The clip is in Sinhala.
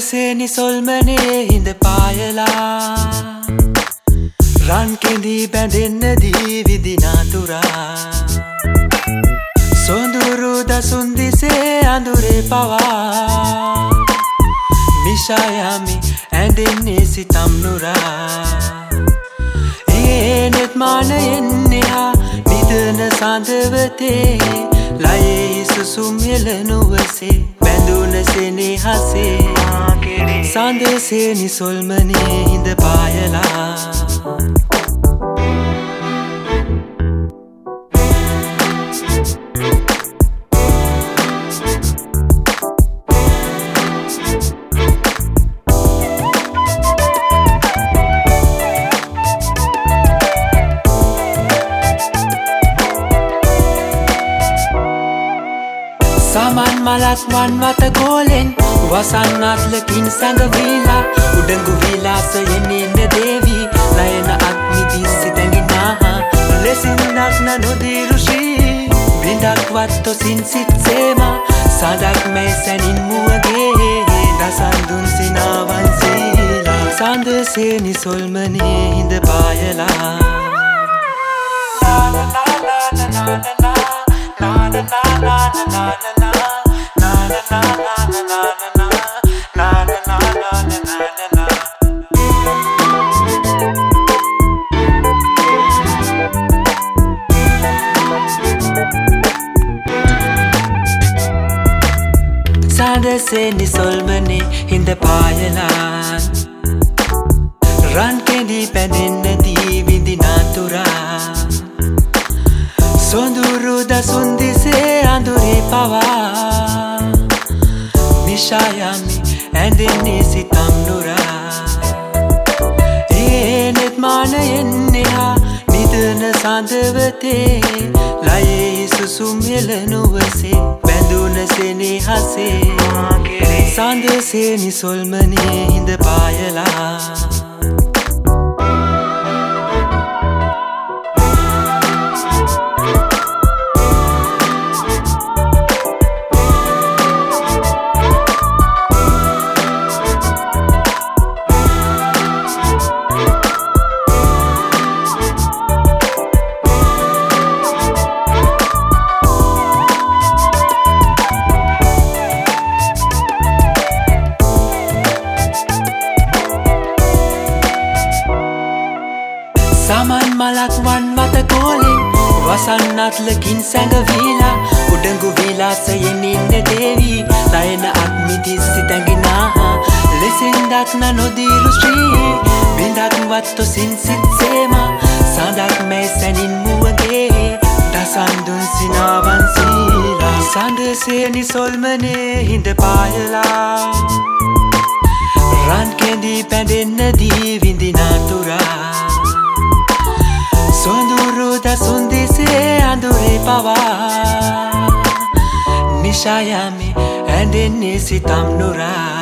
සඳසේනි සොල්මනේ හිඳ පායලා. රන් කෙඳී බැඳෙන්න දී විදිනාතුරා. පවා මිෂායමි ඇඳෙන්නේ සිතම් නුරා. ඒ නෙත්මානයෙන් එහා නිදන සඳවතේ ලයේ සුසුම් යෙලනුවසේ බැඳුන සෙනෙහසේ සඳසේ නිසොල්මනේ හිඳ පායලා. මලක් වන් වත ගෝලෙන් වසන්නත්ලකින් සැඟවීලා උඩඟු විලාසයෙන් එන්න දේවී ලයන අත්මිදිස්සි තැඟිනාහා ලෙසින් දක්න නොදීරුෂී බිඳක්වත්තොසින් සිත්සේම සදක් මැයි සැනින් මුවගේ දසන්දුන් සිනාවන්සීලා සඳසේ නිසොල්මනේ හිඳ පායලා La la la la la la la la la la හදසෙනි සොල්මනේ හිඳ පායලාන් රන් කෙඩි පැදෙන්නදී විදිනාතුරා සොඳුරු දසුන්දිසේ අඳුරේ පවා නිශායමි ඇඳෙන්නේ සිතම් නුරා ඒනෙත් මානයෙන් එහා සඳවතේ ලයේ සුසුම් හෙලනුවසේ බැඳුනසෙනේ හසේ සඳසේ නිසොල්මනේ හිඳ පායලා. සමන් මලක් වන් වත කෝලෙන් වසන්නත්ලකින් සැඟවීලා උඩඟු විලාසයෙන් ඉන්න දේවී ලයන අත්මිතිස්සි තැඟිනාහා ලෙසින් දක්න නොදීරු ශ්‍රී බිඳක්වත්තොසින් සිත්සේම සඳක් මැයි සැනින් මුවගේ දසන්දුන් සිනාවන්සීලා සඳසේ නිසොල්මනේ හිඳ පායලා. රන්කෙදී පැඳෙන්නදී විඳිනාතුරා Shayami and in Isitam Nurai.